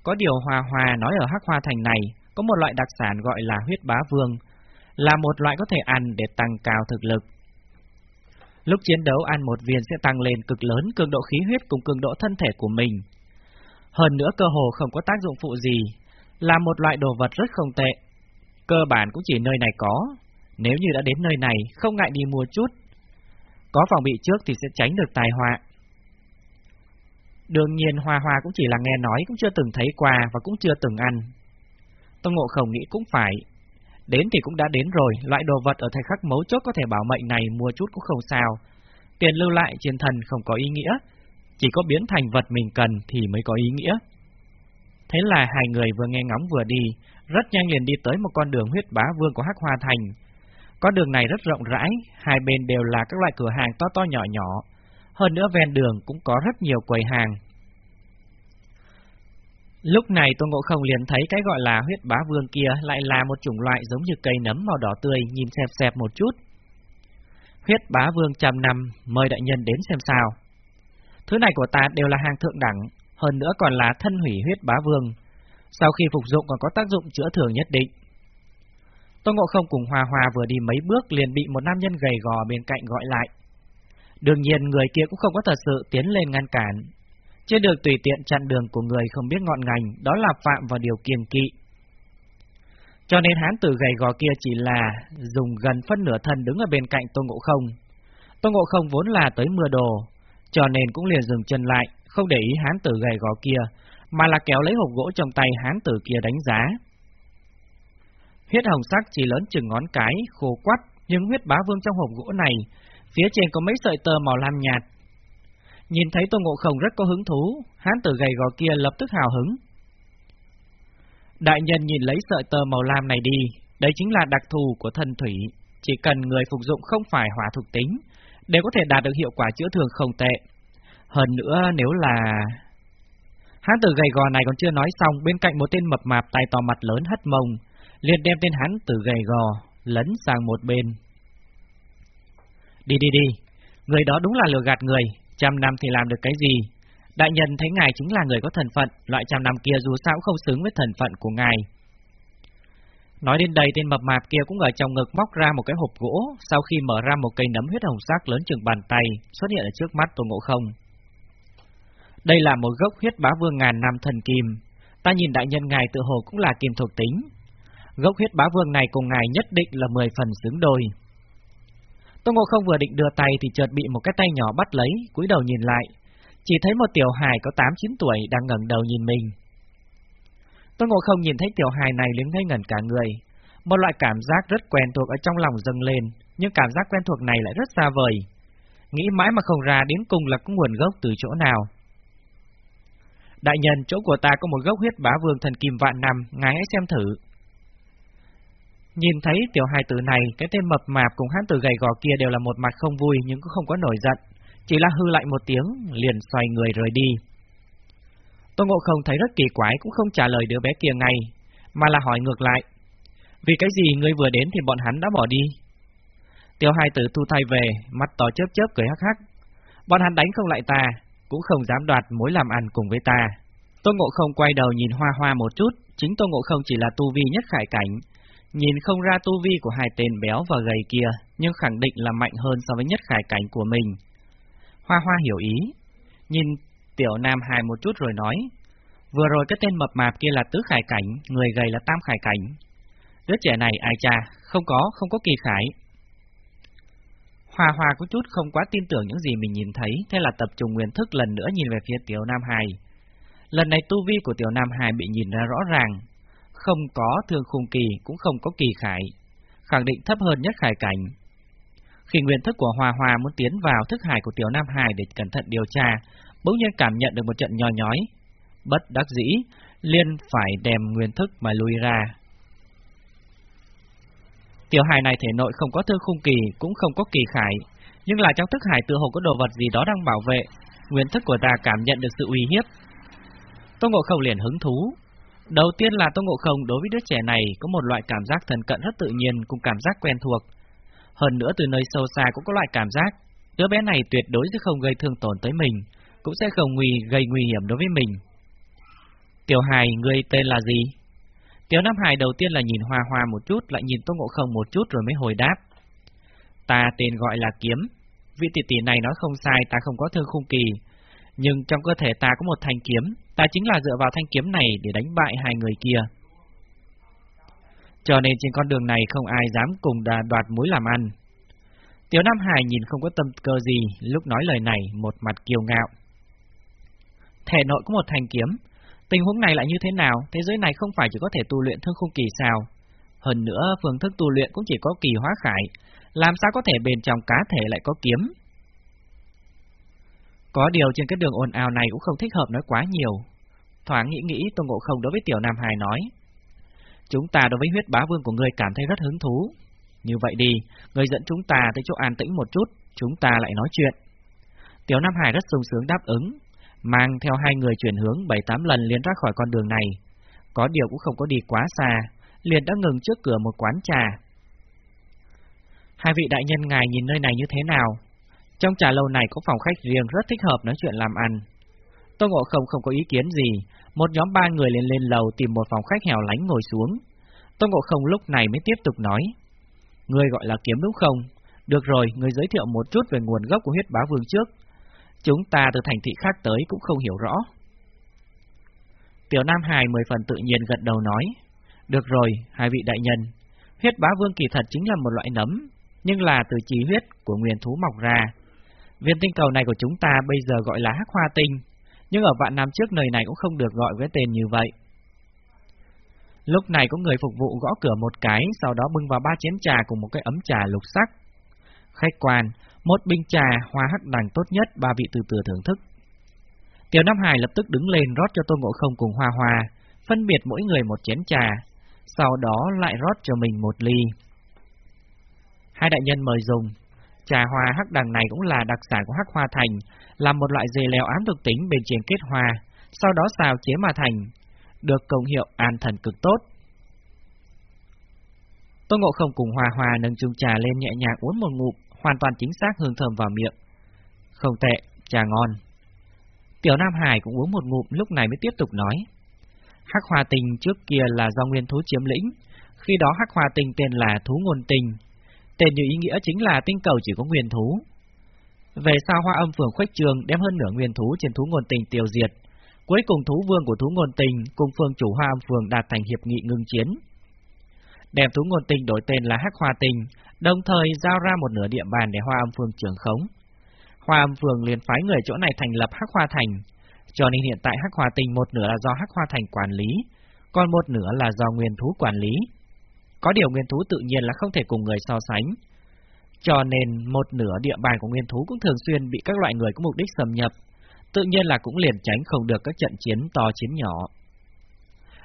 Có điều Hòa Hòa nói ở Hắc Hoa Thành này có một loại đặc sản gọi là huyết bá vương, là một loại có thể ăn để tăng cao thực lực. Lúc chiến đấu ăn một viên sẽ tăng lên cực lớn cường độ khí huyết cùng cường độ thân thể của mình. Hơn nữa cơ hồ không có tác dụng phụ gì, là một loại đồ vật rất không tệ. Cơ bản cũng chỉ nơi này có, nếu như đã đến nơi này không ngại đi mua chút có phòng bị trước thì sẽ tránh được tai họa. Đương nhiên Hoa Hoa cũng chỉ là nghe nói cũng chưa từng thấy qua và cũng chưa từng ăn. Tông Ngộ Không nghĩ cũng phải. Đến thì cũng đã đến rồi, loại đồ vật ở thời khắc mấu chốt có thể bảo mệnh này mua chút cũng không sao. Tiền lưu lại trên thần không có ý nghĩa, chỉ có biến thành vật mình cần thì mới có ý nghĩa. Thế là hai người vừa nghe ngóng vừa đi, rất nhanh liền đi tới một con đường huyết bá vương của Hắc Hoa Thành, con đường này rất rộng rãi, hai bên đều là các loại cửa hàng to to nhỏ nhỏ. Hơn nữa ven đường cũng có rất nhiều quầy hàng. Lúc này Tôn Ngộ Không liền thấy cái gọi là huyết bá vương kia lại là một chủng loại giống như cây nấm màu đỏ tươi, nhìn xẹp xẹp một chút. Huyết bá vương trăm năm, mời đại nhân đến xem sao. Thứ này của ta đều là hàng thượng đẳng, hơn nữa còn là thân hủy huyết bá vương. Sau khi phục dụng còn có tác dụng chữa thường nhất định. Tô Ngộ Không cùng Hòa Hòa vừa đi mấy bước liền bị một nam nhân gầy gò bên cạnh gọi lại. Đương nhiên người kia cũng không có thật sự tiến lên ngăn cản. Chưa được tùy tiện chặn đường của người không biết ngọn ngành, đó là phạm vào điều kiêng kỵ. Cho nên hán tử gầy gò kia chỉ là dùng gần phân nửa thân đứng ở bên cạnh Tô Ngộ Không. Tô Ngộ Không vốn là tới mưa đồ, cho nên cũng liền dừng chân lại, không để ý hán tử gầy gò kia, mà là kéo lấy hộp gỗ trong tay hán tử kia đánh giá. Huyết hồng sắc chỉ lớn chừng ngón cái, khô quắt, nhưng huyết bá vương trong hộp gỗ này, phía trên có mấy sợi tơ màu lam nhạt. Nhìn thấy Tô Ngộ Không rất có hứng thú, hán tử gầy gò kia lập tức hào hứng. Đại nhân nhìn lấy sợi tơ màu lam này đi, đấy chính là đặc thù của thần thủy, chỉ cần người phục dụng không phải hỏa thuộc tính, đều có thể đạt được hiệu quả chữa thường không tệ. Hơn nữa nếu là... Hán tử gầy gò này còn chưa nói xong, bên cạnh một tên mập mạp tay to mặt lớn hất mông, liền đem tên hắn tử gầy gò, lấn sang một bên. Đi đi đi, người đó đúng là lừa gạt người, trăm năm thì làm được cái gì? Đại nhân thấy ngài chính là người có thần phận, loại trăm năm kia dù sao cũng không xứng với thần phận của ngài. Nói đến đây tên mập mạp kia cũng ở trong ngực móc ra một cái hộp gỗ, sau khi mở ra một cây nấm huyết hồng sắc lớn chừng bàn tay, xuất hiện ở trước mắt Tô Ngộ Không. Đây là một gốc huyết bá vương ngàn năm thần kim, ta nhìn đại nhân ngài tự hồ cũng là kim thuộc tính, Gốc huyết bá vương này cùng ngài nhất định là mười phần xứng đôi. Tô Ngộ Không vừa định đưa tay thì chợt bị một cái tay nhỏ bắt lấy, cúi đầu nhìn lại. Chỉ thấy một tiểu hài có 8-9 tuổi đang ngẩng đầu nhìn mình. Tô Ngộ Không nhìn thấy tiểu hài này liền ngây ngẩn cả người. Một loại cảm giác rất quen thuộc ở trong lòng dâng lên, nhưng cảm giác quen thuộc này lại rất xa vời. Nghĩ mãi mà không ra đến cùng là có nguồn gốc từ chỗ nào. Đại nhân, chỗ của ta có một gốc huyết bá vương thần kim vạn năm, ngài hãy xem thử. Nhìn thấy tiểu hài tử này, cái tên mập mạp cùng hắn tử gầy gò kia đều là một mặt không vui nhưng cũng không có nổi giận, chỉ là hư lại một tiếng, liền xoay người rời đi. Tô Ngộ Không thấy rất kỳ quái cũng không trả lời đứa bé kia ngay, mà là hỏi ngược lại. Vì cái gì ngươi vừa đến thì bọn hắn đã bỏ đi? Tiểu hài tử thu tay về, mắt to chớp chớp cười hắc hắc. Bọn hắn đánh không lại ta, cũng không dám đoạt mối làm ăn cùng với ta. Tô Ngộ Không quay đầu nhìn Hoa Hoa một chút, chính Tô Ngộ Không chỉ là tu vi nhất khải cảnh, nhìn không ra tu vi của hai tên béo và gầy kia, nhưng khẳng định là mạnh hơn so với nhất khải cảnh của mình. Hoa Hoa hiểu ý, nhìn Tiểu Nam Hài một chút rồi nói, vừa rồi cái tên mập mạp kia là tứ khải cảnh, người gầy là tam khải cảnh. Đứa trẻ này ai cha, không có, không có kỳ khải. Hoa Hoa có chút không quá tin tưởng những gì mình nhìn thấy, thế là tập trung nguyên thức lần nữa nhìn về phía Tiểu Nam Hài. Lần này tu vi của Tiểu Nam Hài bị nhìn ra rõ ràng, không có thương khung kỳ, cũng không có kỳ khải, khẳng định thấp hơn nhất khải cảnh. Khi nguyên thức của hòa hòa muốn tiến vào thức hải của Tiểu Nam Hải để cẩn thận điều tra, bỗng nhiên cảm nhận được một trận nho nhói. Bất đắc dĩ, liên phải đem nguyên thức mà lui ra. Tiểu hài này thể nội không có thương khung kỳ, cũng không có kỳ khải, nhưng là trong thức hải tự hồ có đồ vật gì đó đang bảo vệ, nguyên thức của ta cảm nhận được sự uy hiếp. Tô Ngộ Không liền hứng thú. Đầu tiên là Tô Ngộ Không đối với đứa trẻ này có một loại cảm giác thần cận rất tự nhiên cùng cảm giác quen thuộc. Hơn nữa từ nơi sâu xa cũng có loại cảm giác, đứa bé này tuyệt đối sẽ không gây thương tổn tới mình, cũng sẽ không nguy gây nguy hiểm đối với mình. Tiểu Hài, người tên là gì? Tiểu Nam Hải đầu tiên là nhìn Hoa Hoa một chút, lại nhìn Tô Ngộ Không một chút rồi mới hồi đáp. Ta tên gọi là Kiếm. Vị tỷ tỷ này nói không sai, ta không có thương khung kỳ. Nhưng trong cơ thể ta có một thanh kiếm, ta chính là dựa vào thanh kiếm này để đánh bại hai người kia. Cho nên trên con đường này không ai dám cùng đà đoạt mối làm ăn. Tiểu Nam Hải nhìn không có tâm cơ gì, lúc nói lời này, một mặt kiêu ngạo. Thể nội có một thanh kiếm, Tình huống này lại như thế nào? Thế giới này không phải chỉ có thể tu luyện thương khung kỳ sao? Hơn nữa, phương thức tu luyện cũng chỉ có kỳ hóa khải, làm sao có thể bên trong cá thể lại có kiếm? Có điều trên cái đường ồn ào này cũng không thích hợp nói quá nhiều. Thoáng nghĩ nghĩ Tô Ngộ Không đối với Tiểu Nam Hải nói. Chúng ta đối với huyết bá vương của ngươi cảm thấy rất hứng thú. Như vậy đi, ngươi dẫn chúng ta tới chỗ an tĩnh một chút, chúng ta lại nói chuyện. Tiểu Nam Hải rất sung sướng đáp ứng, mang theo hai người chuyển hướng bảy tám lần liền ra khỏi con đường này. Có điều cũng không có đi quá xa, liền đã ngừng trước cửa một quán trà. Hai vị đại nhân ngài nhìn nơi này như thế nào? Trong trà lâu này có phòng khách riêng rất thích hợp nói chuyện làm ăn. Tô Ngộ Không không có ý kiến gì, một nhóm ba người lên lên lầu tìm một phòng khách hẻo lánh ngồi xuống. Tô Ngộ Không lúc này mới tiếp tục nói. người gọi là kiếm đúng không? Được rồi, người giới thiệu một chút về nguồn gốc của huyết bá vương trước, Chúng ta từ thành thị khác tới cũng không hiểu rõ. Tiểu Nam Hải mười phần tự nhiên gật đầu nói, được rồi, hai vị đại nhân, huyết bá vương kỳ thật chính là một loại nấm, nhưng là từ trí huyết của nguyên thú mọc ra. Viên tinh cầu này của chúng ta bây giờ gọi là hắc hoa tinh, nhưng ở vạn năm trước nơi này cũng không được gọi với tên như vậy. Lúc này có người phục vụ gõ cửa một cái, sau đó bưng vào ba chén trà cùng một cái ấm trà lục sắc. Khách quan, một bình trà hoa hắc đằng tốt nhất ba vị từ từ thưởng thức. Tiểu Nam Hải lập tức đứng lên rót cho Tô Ngộ Không cùng Hoa Hoa, phân biệt mỗi người một chén trà, sau đó lại rót cho mình một ly. Hai đại nhân mời dùng. Trà hoa hắc đằng này cũng là đặc sản của hắc hoa thành, là một loại dây leo ám thực tính bên trên kết hoa, sau đó xào chế mà thành, được công hiệu an thần cực tốt. Tôn Ngộ Không cùng Hoa Hoa nâng chung trà lên nhẹ nhàng uống một ngụm, hoàn toàn chính xác hương thơm vào miệng. Không tệ, trà ngon. Tiểu Nam Hải cũng uống một ngụm lúc này mới tiếp tục nói. Hắc Hoa Tình trước kia là do nguyên thú chiếm lĩnh, khi đó Hắc Hoa Tình tên là thú ngôn tình, tên như ý nghĩa chính là tinh cầu chỉ có nguyên thú. Về sau Hoa Âm Phường khuếch trường đem hơn nửa nguyên thú trên thú ngôn tình tiêu diệt, cuối cùng thú vương của thú ngôn tình cùng phương chủ Hoa Âm Phường đạt thành hiệp nghị ngưng chiến. đem thú ngôn tình đổi tên là Hắc Hoa tình, đồng thời giao ra một nửa địa bàn để Hoa Âm phường trưởng khống. Hoa Âm phường liền phái người chỗ này thành lập Hắc Hoa Thành, cho nên hiện tại Hắc Hoa tình một nửa là do Hắc Hoa Thành quản lý, còn một nửa là do Nguyên Thú quản lý. Có điều Nguyên Thú tự nhiên là không thể cùng người so sánh, cho nên một nửa địa bàn của Nguyên Thú cũng thường xuyên bị các loại người có mục đích xâm nhập, tự nhiên là cũng liền tránh không được các trận chiến to chiến nhỏ.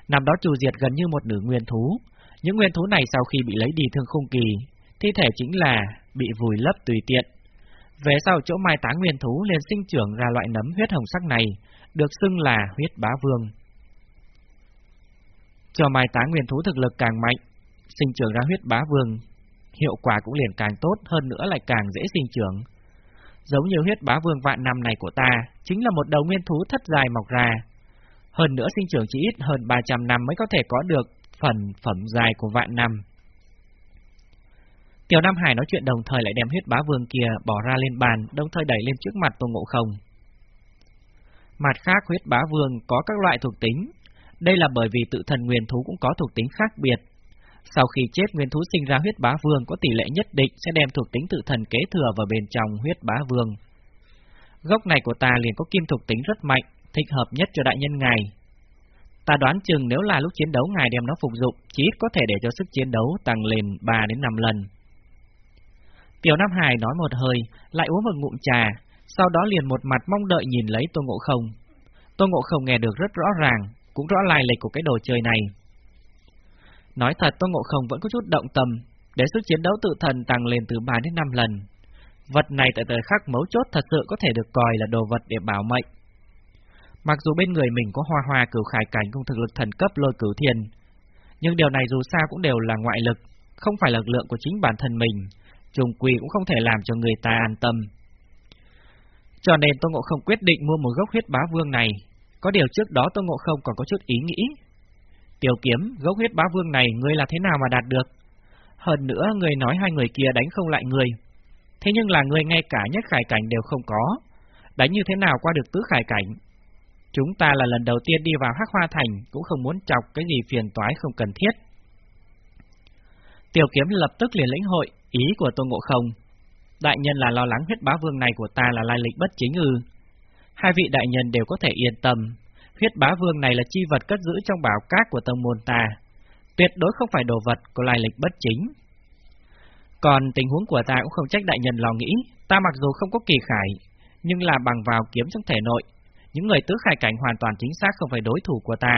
Năm đó trù diệt gần như một nửa nguyên thú, những nguyên thú này sau khi bị lấy đi thương khung kỳ, thi thể chính là bị vùi lấp tùy tiện. Về sau chỗ mai táng nguyên thú liền sinh trưởng ra loại nấm huyết hồng sắc này, được xưng là huyết bá vương. Cho mai táng nguyên thú thực lực càng mạnh, sinh trưởng ra huyết bá vương, hiệu quả cũng liền càng tốt hơn nữa lại càng dễ sinh trưởng. Giống như huyết bá vương vạn năm này của ta, chính là một đầu nguyên thú thất dài mọc ra. Hơn nữa sinh trưởng chỉ ít hơn 300 năm mới có thể có được phần phẩm dài của vạn năm. Tiểu Nam Hải nói chuyện đồng thời lại đem huyết bá vương kia bỏ ra lên bàn, đồng thời đẩy lên trước mặt Tô Ngộ Không. Mặt khác huyết bá vương có các loại thuộc tính, đây là bởi vì tự thần nguyên thú cũng có thuộc tính khác biệt. Sau khi chết nguyên thú sinh ra huyết bá vương có tỷ lệ nhất định sẽ đem thuộc tính tự thần kế thừa vào bên trong huyết bá vương. Gốc này của ta liền có kim thuộc tính rất mạnh, thích hợp nhất cho đại nhân ngài. Ta đoán chừng nếu là lúc chiến đấu ngài đem nó phục dụng, chỉ ít có thể để cho sức chiến đấu tăng lên 3 đến 5 lần. Tiểu Nam Hải nói một hơi, lại uống một ngụm trà, sau đó liền một mặt mong đợi nhìn lấy Tô Ngộ Không. Tô Ngộ Không nghe được rất rõ ràng, cũng rõ lai lịch của cái đồ chơi này. Nói thật Tô Ngộ Không vẫn có chút động tâm, để sức chiến đấu tự thần tăng lên từ 3 đến 5 lần. Vật này tại thời khắc mấu chốt thật sự có thể được coi là đồ vật để bảo mệnh. Mặc dù bên người mình có hoa hoa cửu khải cảnh cùng thực lực thần cấp lôi cửu thiên, nhưng điều này dù sao cũng đều là ngoại lực, không phải lực lượng của chính bản thân mình, trùng quỳ cũng không thể làm cho người ta an tâm. Cho nên Tô Ngộ Không quyết định mua một gốc huyết bá vương này, có điều trước đó Tô Ngộ Không còn có chút ý nghĩ. Tiểu kiếm, gốc huyết bá vương này ngươi là thế nào mà đạt được? Hơn nữa, người nói hai người kia đánh không lại người. Thế nhưng là người ngay cả nhất khải cảnh đều không có. Đánh như thế nào qua được tứ khải cảnh? Chúng ta là lần đầu tiên đi vào Hắc Hoa Thành, cũng không muốn chọc cái gì phiền toái không cần thiết. Tiểu kiếm lập tức liền lĩnh hội ý của Tô Ngộ Không. Đại nhân là lo lắng huyết bá vương này của ta là lai lịch bất chính ư. Hai vị đại nhân đều có thể yên tâm, huyết bá vương này là chi vật cất giữ trong bảo cát của tông môn ta. Tuyệt đối không phải đồ vật có lai lịch bất chính. Còn tình huống của ta cũng không trách đại nhân lo nghĩ, ta mặc dù không có kỳ khải, nhưng là bằng vào kiếm trong thể nội, những người tứ khải cảnh hoàn toàn chính xác không phải đối thủ của ta.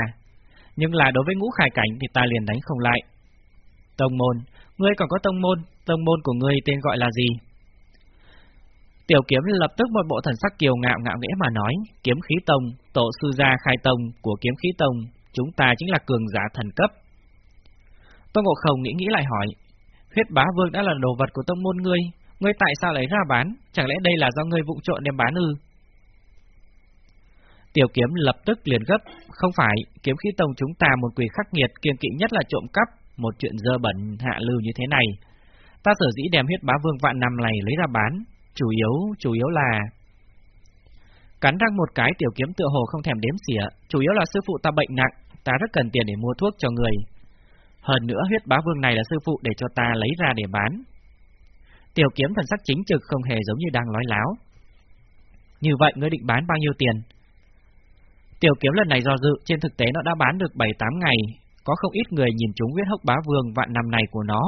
Nhưng là đối với ngũ khải cảnh thì ta liền đánh không lại. Tông môn, ngươi còn có tông môn, tông môn của ngươi tên gọi là gì? Tiểu kiếm lập tức một bộ thần sắc kiều ngạo ngạo nghĩa mà nói, kiếm khí tông, tổ sư gia khai tông của kiếm khí tông, chúng ta chính là cường giả thần cấp. Tô Ngộ Không nghĩ nghĩ lại hỏi, huyết bá vương đã là đồ vật của tông môn ngươi, ngươi tại sao lấy ra bán, chẳng lẽ đây là do ngươi vụ trộn đem bán ư? Tiểu kiếm lập tức liền gấp, không phải, kiếm khí tông chúng ta một quỷ khắc nghiệt kiên kỵ nhất là trộm cắp, một chuyện dơ bẩn hạ lưu như thế này. Ta sở dĩ đem huyết bá vương vạn năm này lấy ra bán, chủ yếu, chủ yếu là... Cắn răng một cái tiểu kiếm tựa hồ không thèm đếm xỉa, chủ yếu là sư phụ ta bệnh nặng, ta rất cần tiền để mua thuốc cho người. Hơn nữa huyết bá vương này là sư phụ để cho ta lấy ra để bán. Tiểu kiếm thần sắc chính trực không hề giống như đang nói láo. Như vậy ngươi định bán bao nhiêu tiền? Tiểu kiếm lần này do dự, trên thực tế nó đã bán được 7-8 ngày, có không ít người nhìn chúng huyết hốc bá vương vạn năm này của nó.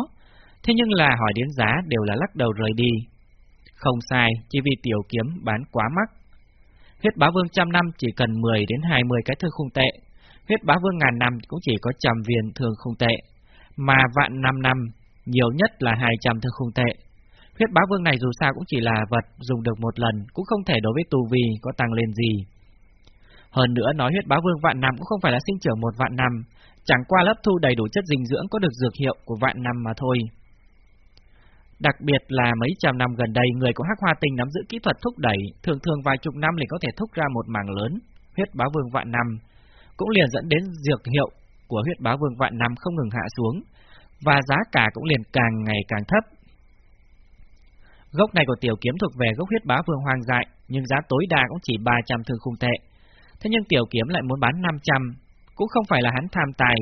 Thế nhưng là hỏi đến giá đều là lắc đầu rời đi. Không sai, chỉ vì tiểu kiếm bán quá mắc. Huyết bá vương trăm năm chỉ cần 10 đến 20 cái thương khung tệ, huyết bá vương ngàn năm cũng chỉ có trăm viên thương khung tệ, mà vạn năm năm nhiều nhất là 200 thương khung tệ. Huyết bá vương này dù sao cũng chỉ là vật dùng được một lần, cũng không thể đối với tu vi có tăng lên gì. Hơn nữa nói huyết bá vương vạn năm cũng không phải là sinh trưởng một vạn năm, chẳng qua lớp thu đầy đủ chất dinh dưỡng có được dược hiệu của vạn năm mà thôi. Đặc biệt là mấy trăm năm gần đây, người của Hắc Hoa Tinh nắm giữ kỹ thuật thúc đẩy, thường thường vài chục năm liền có thể thúc ra một mảng lớn, huyết bá vương vạn năm, cũng liền dẫn đến dược hiệu của huyết bá vương vạn năm không ngừng hạ xuống, và giá cả cũng liền càng ngày càng thấp. Gốc này của tiểu kiếm thuộc về gốc huyết bá vương hoang dại, nhưng giá tối đa cũng chỉ 300 thương khung tệ, Thế nhưng tiểu kiếm lại muốn bán 500, cũng không phải là hắn tham tài,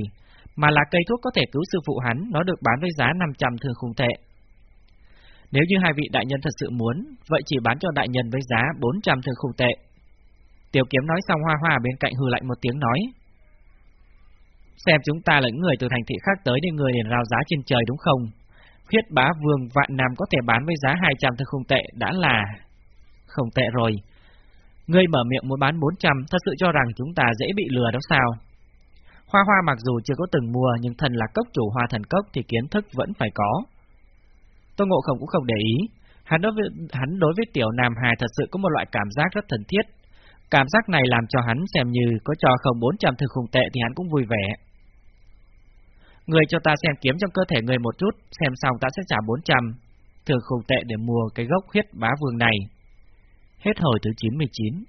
mà là cây thuốc có thể cứu sư phụ hắn, nó được bán với giá 500 thương khung tệ. Nếu như hai vị đại nhân thật sự muốn, vậy chỉ bán cho đại nhân với giá 400 thương khung tệ. Tiểu kiếm nói xong hoa hoa bên cạnh hư lạnh một tiếng nói. Xem chúng ta là những người từ thành thị khác tới để người liền rao giá trên trời đúng không? khuyết bá vương vạn nam có thể bán với giá 200 thương khung tệ đã là... Không tệ rồi. Ngươi mở miệng muốn bán 400, thật sự cho rằng chúng ta dễ bị lừa đó sao? Hoa hoa mặc dù chưa có từng mua nhưng thần là cốc chủ hoa thần cốc thì kiến thức vẫn phải có. Tô Ngộ Không cũng không để ý, hắn đối với, hắn đối với tiểu Nam Hà thật sự có một loại cảm giác rất thân thiết. Cảm giác này làm cho hắn xem như có cho không 400 thực khủng tệ thì hắn cũng vui vẻ. Người cho ta xem kiếm trong cơ thể người một chút, xem xong ta sẽ trả 400 thường khủng tệ để mua cái gốc huyết bá vương này. Hết hồi thứ 99